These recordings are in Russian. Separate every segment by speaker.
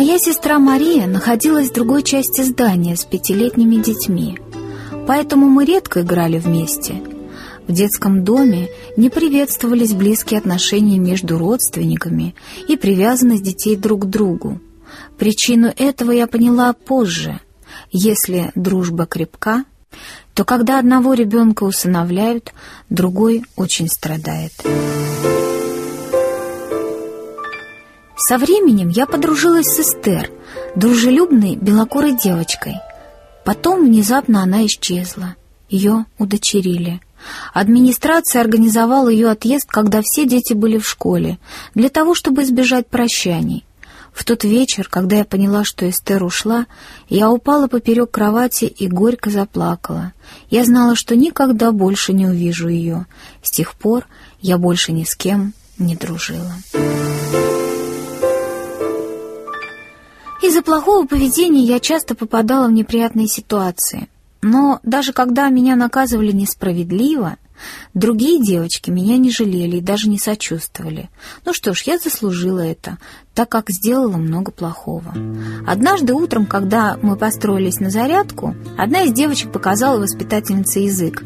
Speaker 1: Моя сестра Мария находилась в другой части здания с пятилетними детьми, поэтому мы редко играли вместе. В детском доме не приветствовались близкие отношения между родственниками и привязанность детей друг к другу. Причину этого я поняла позже. Если дружба крепка, то когда одного ребенка усыновляют, другой очень страдает. Со временем я подружилась с Эстер, дружелюбной белокурой девочкой. Потом внезапно она исчезла. Ее удочерили. Администрация организовала ее отъезд, когда все дети были в школе, для того, чтобы избежать прощаний. В тот вечер, когда я поняла, что Эстер ушла, я упала поперек кровати и горько заплакала. Я знала, что никогда больше не увижу ее. С тех пор я больше ни с кем не дружила. Из-за плохого поведения я часто попадала в неприятные ситуации. Но даже когда меня наказывали несправедливо, другие девочки меня не жалели и даже не сочувствовали. Ну что ж, я заслужила это, так как сделала много плохого. Однажды утром, когда мы построились на зарядку, одна из девочек показала воспитательнице язык.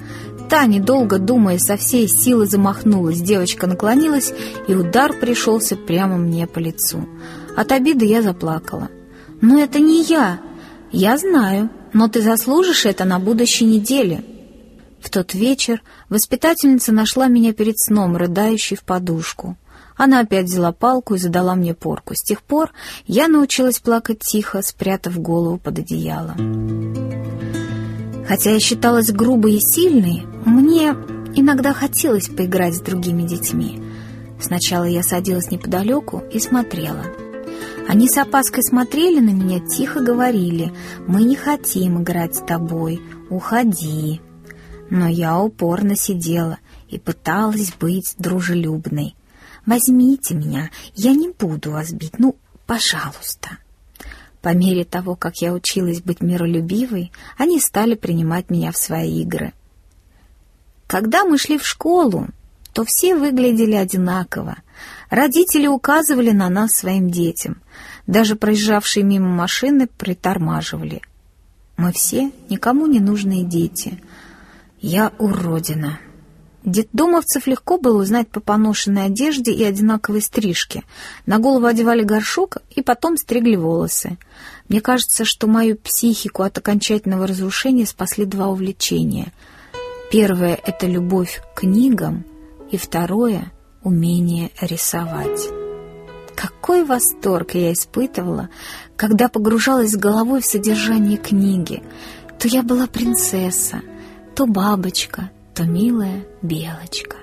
Speaker 1: Та, недолго думая, со всей силы замахнулась. Девочка наклонилась, и удар пришелся прямо мне по лицу. От обиды я заплакала. «Но это не я. Я знаю, но ты заслужишь это на будущей неделе». В тот вечер воспитательница нашла меня перед сном, рыдающей в подушку. Она опять взяла палку и задала мне порку. С тех пор я научилась плакать тихо, спрятав голову под одеяло. Хотя я считалась грубой и сильной, мне иногда хотелось поиграть с другими детьми. Сначала я садилась неподалеку и смотрела — они с опаской смотрели на меня, тихо говорили, «Мы не хотим играть с тобой, уходи». Но я упорно сидела и пыталась быть дружелюбной. «Возьмите меня, я не буду вас бить, ну, пожалуйста». По мере того, как я училась быть миролюбивой, они стали принимать меня в свои игры. Когда мы шли в школу, то все выглядели одинаково. Родители указывали на нас своим детям. Даже проезжавшие мимо машины притормаживали. Мы все никому не нужные дети. Я уродина. Детдомовцев легко было узнать по поношенной одежде и одинаковой стрижке. На голову одевали горшок и потом стригли волосы. Мне кажется, что мою психику от окончательного разрушения спасли два увлечения. Первое — это любовь к книгам, и второе — умение рисовать. Какой восторг я испытывала, когда погружалась головой в содержание книги. То я была принцесса, то бабочка, то милая белочка.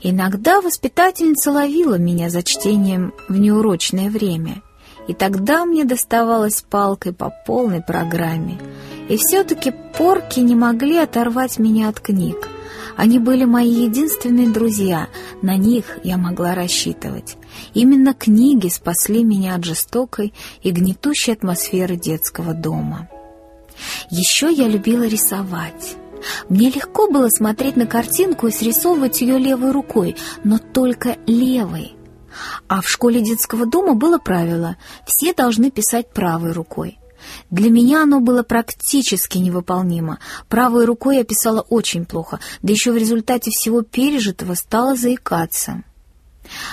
Speaker 1: Иногда воспитательница ловила меня за чтением в неурочное время, и тогда мне доставалось палкой по полной программе. И все-таки порки не могли оторвать меня от книг. Они были мои единственные друзья, на них я могла рассчитывать. Именно книги спасли меня от жестокой и гнетущей атмосферы детского дома. Еще я любила рисовать. Мне легко было смотреть на картинку и срисовывать ее левой рукой, но только левой. А в школе детского дома было правило – все должны писать правой рукой. Для меня оно было практически невыполнимо. Правой рукой я писала очень плохо, да еще в результате всего пережитого стала заикаться.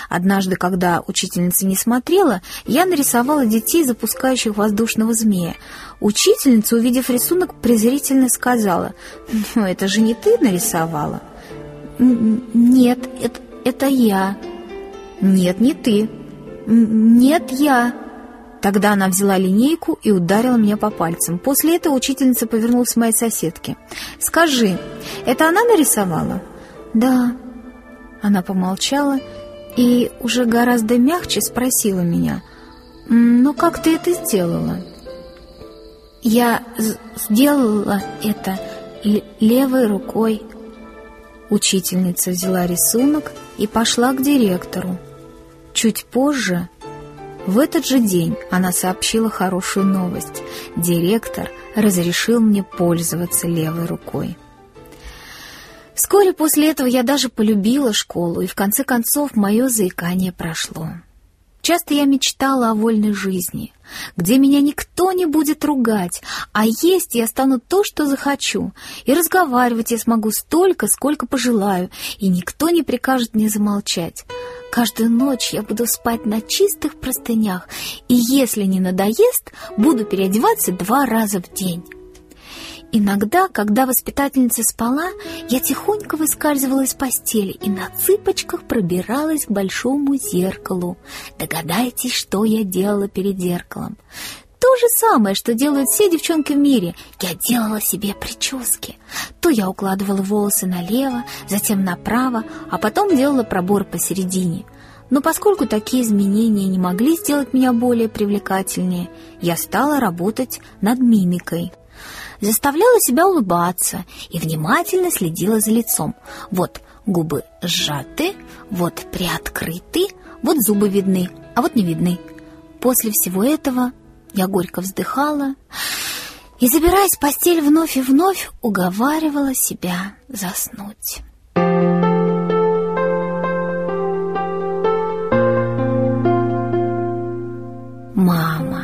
Speaker 1: Однажды, когда учительница не смотрела, я нарисовала детей, запускающих воздушного змея. Учительница, увидев рисунок, презрительно сказала, «Ну, это же не ты нарисовала?» «Нет, это, это я». «Нет, не ты». «Нет, я». Тогда она взяла линейку и ударила меня по пальцам. После этого учительница повернулась к моей соседке. «Скажи, это она нарисовала?» «Да». Она помолчала и уже гораздо мягче спросила меня. «Ну как ты это сделала?» «Я сделала это левой рукой». Учительница взяла рисунок и пошла к директору. Чуть позже в этот же день она сообщила хорошую новость. Директор разрешил мне пользоваться левой рукой. Вскоре после этого я даже полюбила школу, и в конце концов мое заикание прошло. Часто я мечтала о вольной жизни, где меня никто не будет ругать, а есть я стану то, что захочу, и разговаривать я смогу столько, сколько пожелаю, и никто не прикажет мне замолчать. Каждую ночь я буду спать на чистых простынях, и если не надоест, буду переодеваться два раза в день. Иногда, когда воспитательница спала, я тихонько выскальзывала из постели и на цыпочках пробиралась к большому зеркалу. Догадайтесь, что я делала перед зеркалом. То же самое, что делают все девчонки в мире. Я делала себе прически. То я укладывала волосы налево, затем направо, а потом делала пробор посередине. Но поскольку такие изменения не могли сделать меня более привлекательнее, я стала работать над мимикой заставляла себя улыбаться и внимательно следила за лицом. Вот губы сжаты, вот приоткрыты, вот зубы видны, а вот не видны. После всего этого я горько вздыхала и, забираясь в постель вновь и вновь, уговаривала себя заснуть. Мама.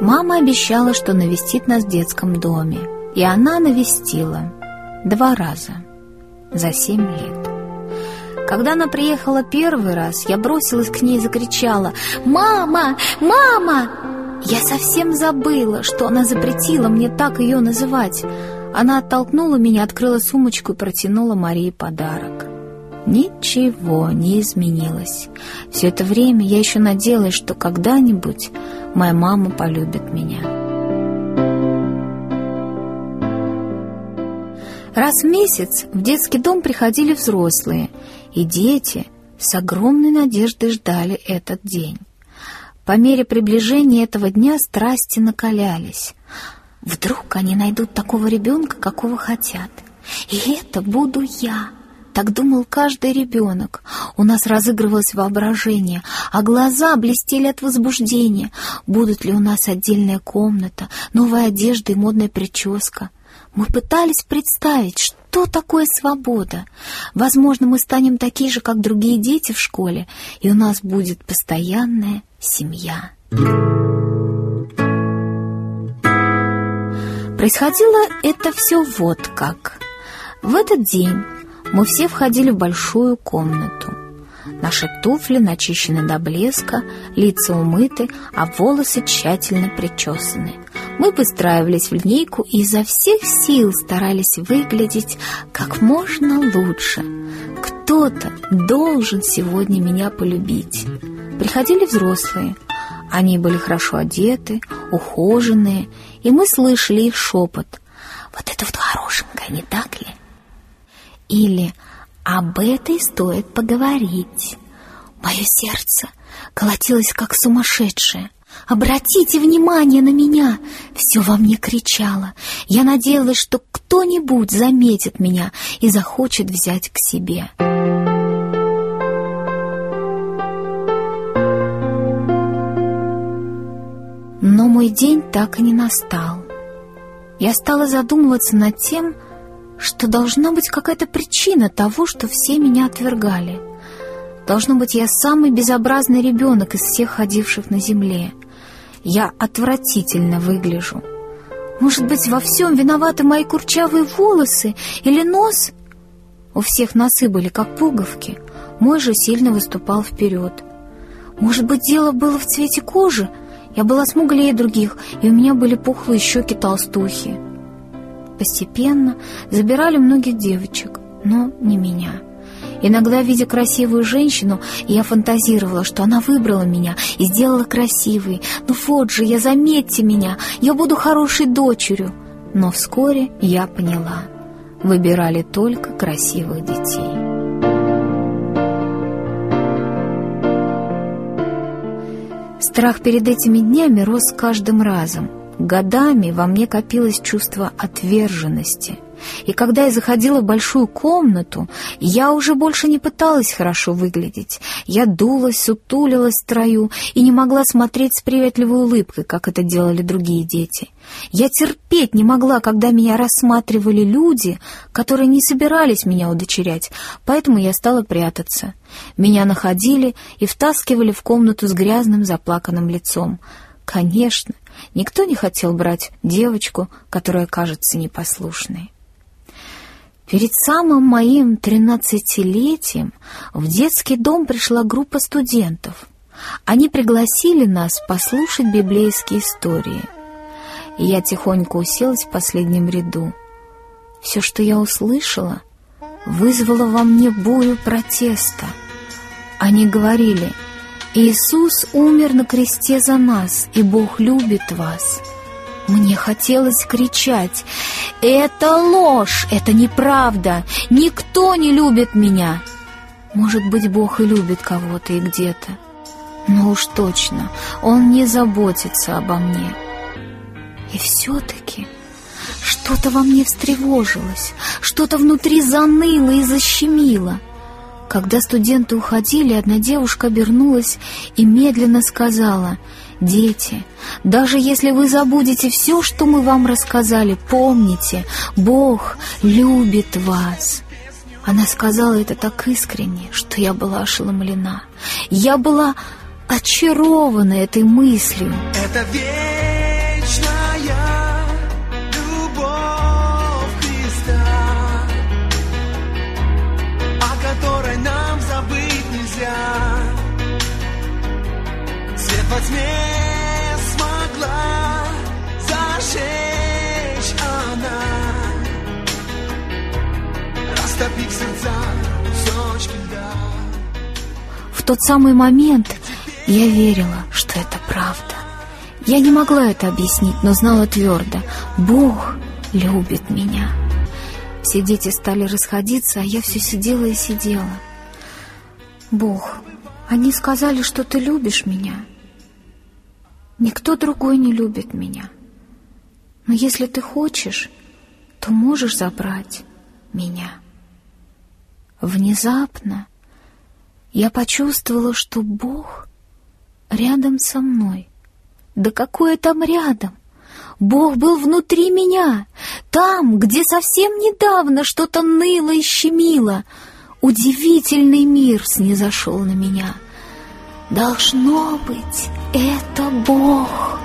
Speaker 1: Мама обещала, что навестит нас в детском доме. И она навестила два раза за семь лет. Когда она приехала первый раз, я бросилась к ней и закричала «Мама! Мама!» Я совсем забыла, что она запретила мне так ее называть. Она оттолкнула меня, открыла сумочку и протянула Марии подарок. Ничего не изменилось. Все это время я еще надеялась, что когда-нибудь моя мама полюбит меня. Раз в месяц в детский дом приходили взрослые, и дети с огромной надеждой ждали этот день. По мере приближения этого дня страсти накалялись. Вдруг они найдут такого ребенка, какого хотят. И это буду я. Так думал каждый ребенок. У нас разыгрывалось воображение, а глаза блестели от возбуждения. Будут ли у нас отдельная комната, новая одежда и модная прическа? Мы пытались представить, что такое свобода. Возможно, мы станем такие же, как другие дети в школе, и у нас будет постоянная семья. Происходило это все вот как. В этот день мы все входили в большую комнату. Наши туфли начищены до блеска, лица умыты, а волосы тщательно причесаны. Мы выстраивались в линейку и изо всех сил старались выглядеть как можно лучше. Кто-то должен сегодня меня полюбить. Приходили взрослые. Они были хорошо одеты, ухоженные, и мы слышали их шепот. «Вот это вот хорошенькая, не так ли?» Или «Об этой стоит поговорить». Мое сердце колотилось как сумасшедшее. «Обратите внимание на меня!» Все во мне кричало. Я надеялась, что кто-нибудь заметит меня и захочет взять к себе. Но мой день так и не настал. Я стала задумываться над тем, что должна быть какая-то причина того, что все меня отвергали. Должно быть, я самый безобразный ребенок из всех ходивших на земле. Я отвратительно выгляжу. Может быть, во всем виноваты мои курчавые волосы или нос? У всех носы были как пуговки, мой же сильно выступал вперед. Может быть, дело было в цвете кожи? Я была смуглее других, и у меня были пухлые щеки толстухи постепенно забирали многих девочек, но не меня. Иногда, видя красивую женщину, я фантазировала, что она выбрала меня и сделала красивой. Ну вот же, я заметьте меня, я буду хорошей дочерью. Но вскоре я поняла, выбирали только красивых детей. Страх перед этими днями рос каждым разом – Годами во мне копилось чувство отверженности. И когда я заходила в большую комнату, я уже больше не пыталась хорошо выглядеть. Я дулась, сутулилась в строю и не могла смотреть с приветливой улыбкой, как это делали другие дети. Я терпеть не могла, когда меня рассматривали люди, которые не собирались меня удочерять, поэтому я стала прятаться. Меня находили и втаскивали в комнату с грязным заплаканным лицом. Конечно, никто не хотел брать девочку, которая кажется непослушной. Перед самым моим тринадцатилетием в детский дом пришла группа студентов. Они пригласили нас послушать библейские истории. И я тихонько уселась в последнем ряду. Все, что я услышала, вызвало во мне бурю протеста. Они говорили, «Иисус умер на кресте за нас, и Бог любит вас». Мне хотелось кричать «Это ложь! Это неправда! Никто не любит меня!» Может быть, Бог и любит кого-то и где-то, но уж точно Он не заботится обо мне. И все-таки что-то во мне встревожилось, что-то внутри заныло и защемило. Когда студенты уходили, одна девушка обернулась и медленно сказала — Дети, даже если вы забудете все, что мы вам рассказали, помните, Бог любит вас. Она сказала это так искренне, что я была ошеломлена. Я была очарована этой мыслью.
Speaker 2: Это вечная Тьме смогла зажечь она, растопив сердца кусочки льда.
Speaker 1: В тот самый момент я верила, что это правда. Я не могла это объяснить, но знала твердо. Бог любит меня. Все дети стали расходиться, а я все сидела и сидела. Бог, они сказали, что ты любишь меня. Никто другой не любит меня. Но если ты хочешь, то можешь забрать меня. Внезапно я почувствовала, что Бог рядом со мной. Да какое там рядом? Бог был внутри меня, там, где совсем недавно что-то ныло и щемило. Удивительный мир снизошел на меня — Должно быть, это Бог.